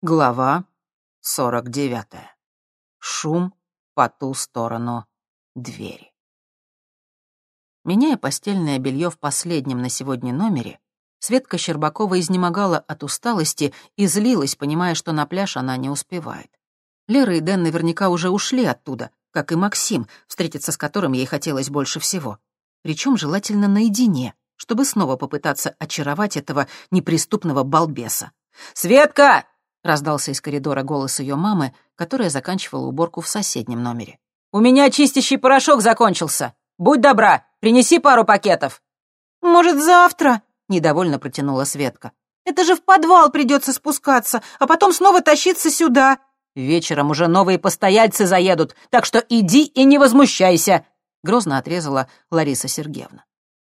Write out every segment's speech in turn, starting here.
Глава 49. Шум по ту сторону двери. Меняя постельное белье в последнем на сегодня номере, Светка Щербакова изнемогала от усталости и злилась, понимая, что на пляж она не успевает. Лера и Дэн наверняка уже ушли оттуда, как и Максим, встретиться с которым ей хотелось больше всего. Причем желательно наедине, чтобы снова попытаться очаровать этого неприступного балбеса. «Светка!» — раздался из коридора голос ее мамы, которая заканчивала уборку в соседнем номере. «У меня чистящий порошок закончился. Будь добра, принеси пару пакетов». «Может, завтра?» — недовольно протянула Светка. «Это же в подвал придется спускаться, а потом снова тащиться сюда». «Вечером уже новые постояльцы заедут, так что иди и не возмущайся», — грозно отрезала Лариса Сергеевна.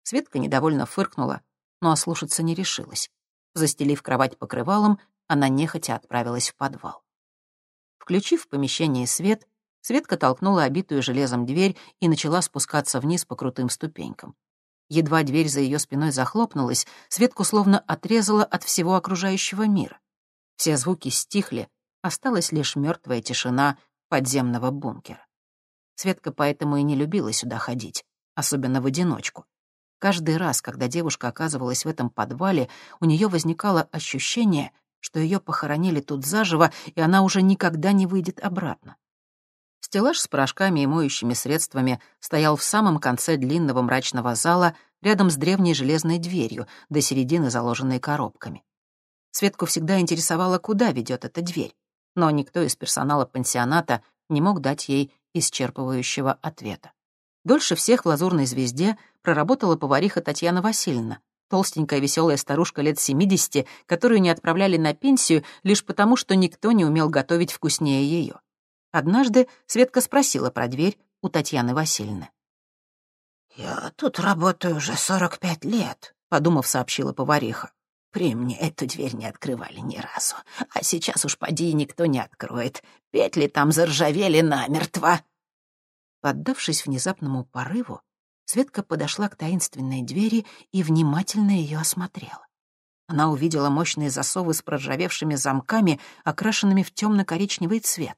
Светка недовольно фыркнула, но ослушаться не решилась. Застелив кровать покрывалом, она нехотя отправилась в подвал. Включив в помещении свет, Светка толкнула обитую железом дверь и начала спускаться вниз по крутым ступенькам. Едва дверь за ее спиной захлопнулась, Светку словно отрезала от всего окружающего мира. Все звуки стихли, осталась лишь мертвая тишина подземного бункера. Светка поэтому и не любила сюда ходить, особенно в одиночку. Каждый раз, когда девушка оказывалась в этом подвале, у нее возникало ощущение, что ее похоронили тут заживо, и она уже никогда не выйдет обратно. Стеллаж с порошками и моющими средствами стоял в самом конце длинного мрачного зала, рядом с древней железной дверью, до середины заложенной коробками. Светку всегда интересовало, куда ведет эта дверь, но никто из персонала пансионата не мог дать ей исчерпывающего ответа. Дольше всех в «Лазурной звезде» проработала повариха Татьяна Васильевна, толстенькая веселая старушка лет 70, которую не отправляли на пенсию лишь потому, что никто не умел готовить вкуснее ее. Однажды Светка спросила про дверь у Татьяны Васильевны. «Я тут работаю уже сорок пять лет», — подумав, сообщила повариха. «При мне эту дверь не открывали ни разу, а сейчас уж поди никто не откроет. Петли там заржавели намертво». Поддавшись внезапному порыву, Светка подошла к таинственной двери и внимательно ее осмотрела. Она увидела мощные засовы с проржавевшими замками, окрашенными в темно-коричневый цвет,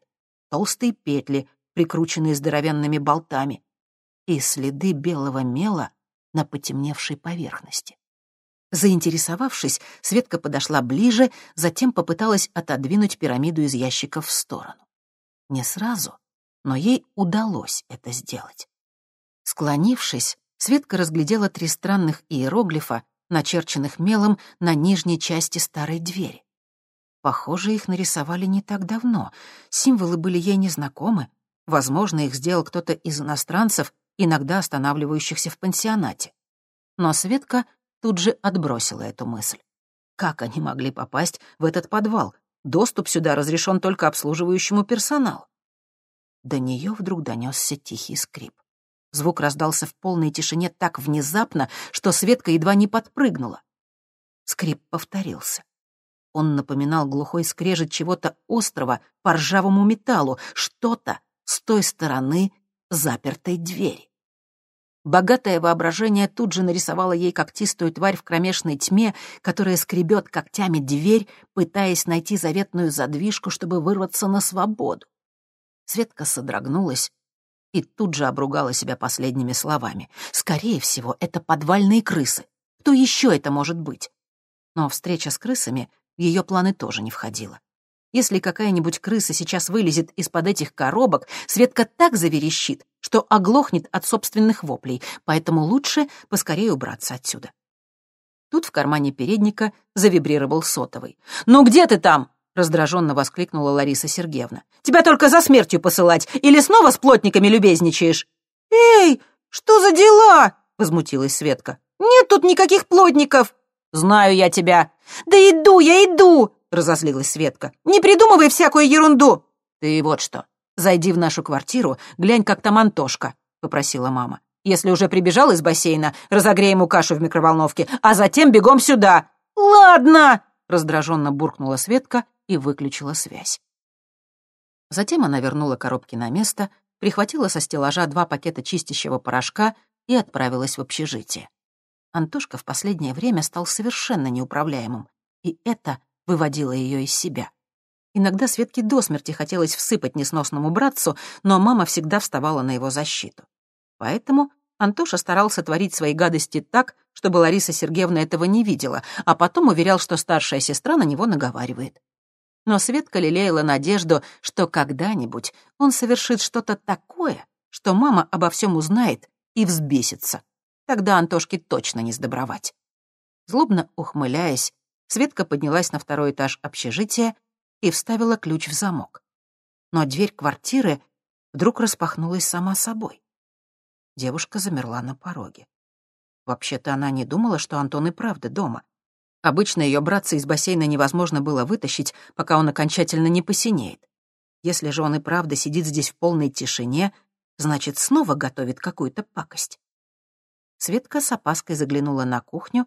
толстые петли, прикрученные здоровенными болтами, и следы белого мела на потемневшей поверхности. Заинтересовавшись, Светка подошла ближе, затем попыталась отодвинуть пирамиду из ящиков в сторону. Не сразу, но ей удалось это сделать. Склонившись, Светка разглядела три странных иероглифа, начерченных мелом на нижней части старой двери. Похоже, их нарисовали не так давно. Символы были ей незнакомы. Возможно, их сделал кто-то из иностранцев, иногда останавливающихся в пансионате. Но Светка тут же отбросила эту мысль. Как они могли попасть в этот подвал? Доступ сюда разрешен только обслуживающему персоналу. До нее вдруг донесся тихий скрип. Звук раздался в полной тишине так внезапно, что Светка едва не подпрыгнула. Скрип повторился. Он напоминал глухой скрежет чего-то острого по ржавому металлу, что-то с той стороны запертой двери. Богатое воображение тут же нарисовало ей когтистую тварь в кромешной тьме, которая скребет когтями дверь, пытаясь найти заветную задвижку, чтобы вырваться на свободу. Светка содрогнулась и тут же обругала себя последними словами. Скорее всего, это подвальные крысы. Кто еще это может быть? Но встреча с крысами в ее планы тоже не входила. Если какая-нибудь крыса сейчас вылезет из-под этих коробок, Светка так заверещит, что оглохнет от собственных воплей, поэтому лучше поскорее убраться отсюда. Тут в кармане передника завибрировал сотовый. «Ну где ты там?» — раздраженно воскликнула Лариса Сергеевна. «Тебя только за смертью посылать! Или снова с плотниками любезничаешь?» «Эй, что за дела?» — возмутилась Светка. «Нет тут никаких плотников!» «Знаю я тебя!» «Да иду, я иду!» — разозлилась Светка. «Не придумывай всякую ерунду!» «Ты вот что, зайди в нашу квартиру, глянь, как там Антошка», — попросила мама. «Если уже прибежал из бассейна, разогрей ему кашу в микроволновке, а затем бегом сюда». «Ладно!» — раздраженно буркнула Светка и выключила связь. Затем она вернула коробки на место, прихватила со стеллажа два пакета чистящего порошка и отправилась в общежитие. Антошка в последнее время стал совершенно неуправляемым, и это выводило ее из себя. Иногда Светке до смерти хотелось всыпать несносному братцу, но мама всегда вставала на его защиту. Поэтому Антоша старался творить свои гадости так, чтобы Лариса Сергеевна этого не видела, а потом уверял, что старшая сестра на него наговаривает. Но Светка лелеяла надежду, что когда-нибудь он совершит что-то такое, что мама обо всем узнает и взбесится. Тогда Антошке точно не сдобровать. Злобно ухмыляясь, Светка поднялась на второй этаж общежития и вставила ключ в замок. Но дверь квартиры вдруг распахнулась сама собой. Девушка замерла на пороге. Вообще-то она не думала, что Антон и правда дома. Обычно ее братца из бассейна невозможно было вытащить, пока он окончательно не посинеет. Если же он и правда сидит здесь в полной тишине, значит, снова готовит какую-то пакость. Светка с опаской заглянула на кухню,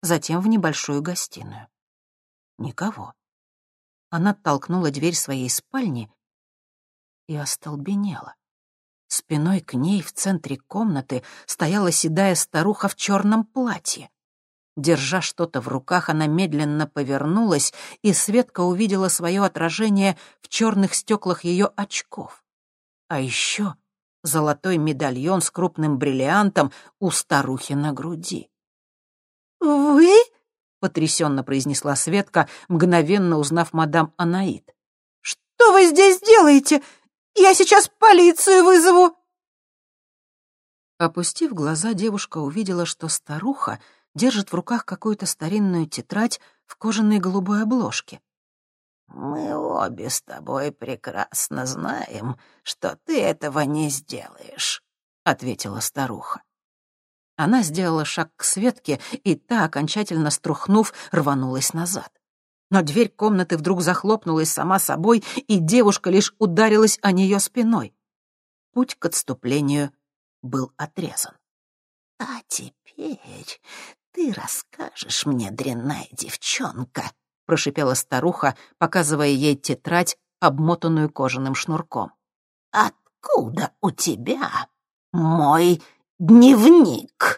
затем в небольшую гостиную. Никого. Она толкнула дверь своей спальни и остолбенела. Спиной к ней в центре комнаты стояла седая старуха в черном платье. Держа что-то в руках, она медленно повернулась, и Светка увидела свое отражение в черных стеклах ее очков. А еще золотой медальон с крупным бриллиантом у старухи на груди. «Вы?» — потрясенно произнесла Светка, мгновенно узнав мадам Анаит. «Что вы здесь делаете? Я сейчас полицию вызову!» Опустив глаза, девушка увидела, что старуха держит в руках какую-то старинную тетрадь в кожаной голубой обложке. «Мы обе с тобой прекрасно знаем, что ты этого не сделаешь», — ответила старуха. Она сделала шаг к Светке, и та, окончательно струхнув, рванулась назад но дверь комнаты вдруг захлопнулась сама собой, и девушка лишь ударилась о нее спиной. Путь к отступлению был отрезан. «А теперь ты расскажешь мне, дрянная девчонка», — прошипела старуха, показывая ей тетрадь, обмотанную кожаным шнурком. «Откуда у тебя мой дневник?»